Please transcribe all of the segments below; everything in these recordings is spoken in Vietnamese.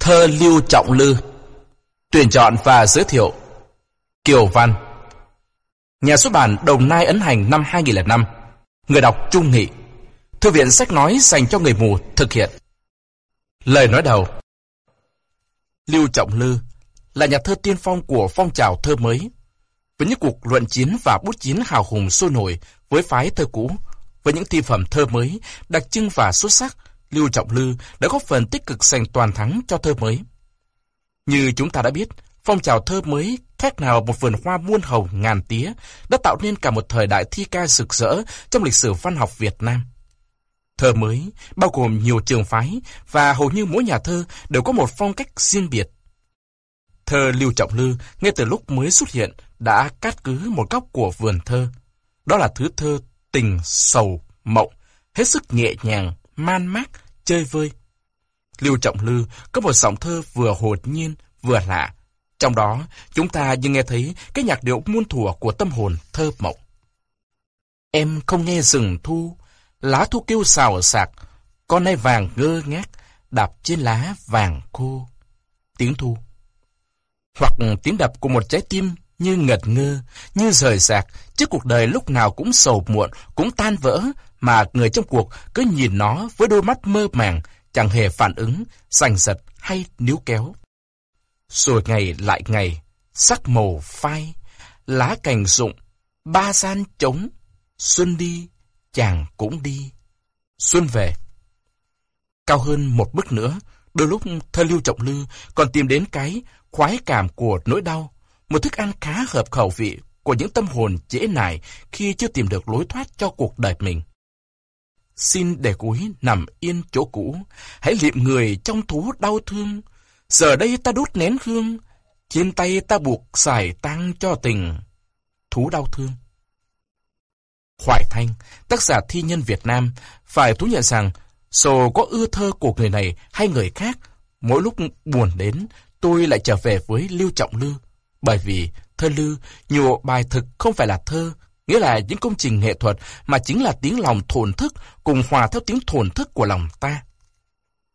Thơ Lưu Trọng Lư. Tuyển chọn và giới thiệu Kiều Văn. Nhà xuất bản Đồng Nai ấn hành năm 2005 Người đọc Trung Nghị. Thư viện sách nói dành cho người mù thực hiện. Lời nói đầu. Lưu Trọng Lư là nhà thơ tiên phong của phong trào thơ mới. Với những cuộc luận chiến và bút chiến hào hùng sôi nổi với phái thơ cũ, với những thi phẩm thơ mới, đặc trưng và xuất sắc, Lưu Trọng Lư đã góp phần tích cực giành toàn thắng cho thơ mới. Như chúng ta đã biết, phong trào thơ mới khác nào một vườn hoa muôn hồng ngàn tía đã tạo nên cả một thời đại thi ca rực rỡ trong lịch sử văn học Việt Nam. Thơ mới bao gồm nhiều trường phái và hầu như mỗi nhà thơ đều có một phong cách riêng biệt. Thơ Lưu Trọng Lư ngay từ lúc mới xuất hiện đã cát cứ một góc của vườn thơ. Đó là thứ thơ tình sầu mộng, hết sức nhẹ nhàng, man mác, chơi vơi. Lưu Trọng Lư có một giọng thơ vừa hồn nhiên, vừa lạ. Trong đó, chúng ta như nghe thấy cái nhạc điệu muôn thuở của tâm hồn thơ mộng. Em không nghe rừng thu, lá thu kêu xào xạc, con nai vàng ngơ ngác, đạp trên lá vàng khô. Tiếng thu. Hoặc tiếng đập của một trái tim như ngật ngơ, như rời rạc, chứ cuộc đời lúc nào cũng sầu muộn, cũng tan vỡ, mà người trong cuộc cứ nhìn nó với đôi mắt mơ màng, chẳng hề phản ứng, giành giật hay níu kéo. Rồi ngày lại ngày, sắc màu phai, lá cành rụng, ba gian trống, xuân đi, chàng cũng đi. Xuân về. Cao hơn một bước nữa, đôi lúc thơ lưu trọng lư còn tìm đến cái khoái cảm của nỗi đau, một thức ăn khá hợp khẩu vị của những tâm hồn trễ nải khi chưa tìm được lối thoát cho cuộc đời mình. Xin để cúi nằm yên chỗ cũ, hãy liệm người trong thú đau thương. Giờ đây ta đốt nén hương, trên tay ta buộc xài tăng cho tình. Thú đau thương. Hoài Thanh, tác giả thi nhân Việt Nam, phải thú nhận rằng, dù có ưa thơ của người này hay người khác, mỗi lúc buồn đến, tôi lại trở về với Lưu Trọng Lư. Bởi vì thơ Lư, nhiều bài thực không phải là thơ, nghĩa là những công trình nghệ thuật mà chính là tiếng lòng thổn thức cùng hòa theo tiếng thổn thức của lòng ta.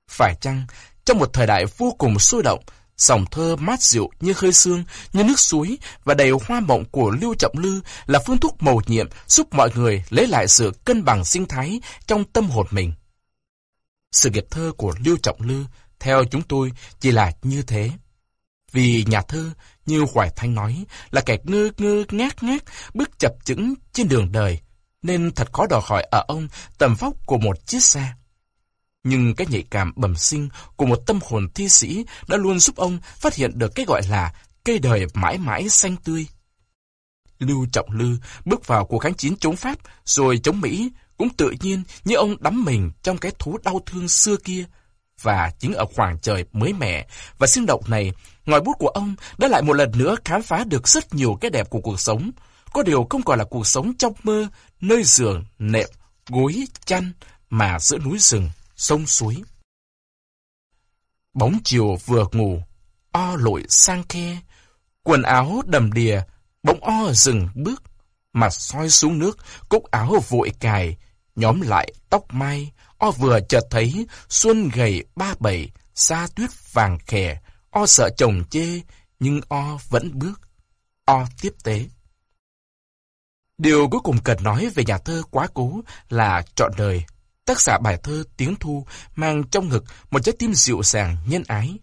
Phải chăng, trong một thời đại vô cùng sôi động, dòng thơ mát dịu như khơi sương, như nước suối và đầy hoa mộng của Lưu Trọng Lư là phương thuốc mầu nhiệm giúp mọi người lấy lại sự cân bằng sinh thái trong tâm hồn mình. Sự nghiệp thơ của Lưu Trọng Lư, theo chúng tôi, chỉ là như thế. Vì nhà thơ, như Hoài Thanh nói, là kẻ ngơ ngơ ngát ngát, bước chập chững trên đường đời, nên thật khó đòi hỏi ở ông tầm vóc của một chiếc xe. Nhưng cái nhạy cảm bẩm sinh của một tâm hồn thi sĩ đã luôn giúp ông phát hiện được cái gọi là cây đời mãi mãi xanh tươi. Lưu Trọng Lư bước vào cuộc kháng chiến chống Pháp rồi chống Mỹ cũng tự nhiên như ông đắm mình trong cái thú đau thương xưa kia. Và chính ở khoảng trời mới mẻ và sinh động này, ngòi bút của ông đã lại một lần nữa khám phá được rất nhiều cái đẹp của cuộc sống. Có điều không còn là cuộc sống trong mơ, nơi giường, nệm, gối, chăn, mà giữa núi rừng, sông suối. Bóng chiều vừa ngủ, o lội sang khe, quần áo đầm đìa, bỗng o dừng bước, mặt soi xuống nước, cúc áo vội cài, nhóm lại tóc mai, o vừa chợt thấy xuân gầy ba bảy, xa tuyết vàng khè, o sợ chồng chê, nhưng o vẫn bước, o tiếp tế. Điều cuối cùng cần nói về nhà thơ quá cố là trọn đời. Tác giả bài thơ Tiếng Thu mang trong ngực một trái tim dịu dàng, nhân ái.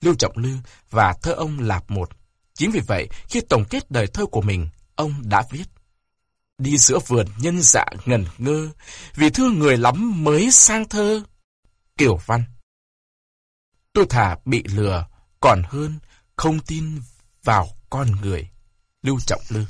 Lưu Trọng Lư và thơ ông lạp một. Chính vì vậy, khi tổng kết đời thơ của mình, ông đã viết. Đi giữa vườn nhân dạ ngần ngơ, vì thương người lắm mới sang thơ. kiểu Văn Tôi thả bị lừa, còn hơn không tin vào con người. Lưu Trọng Lương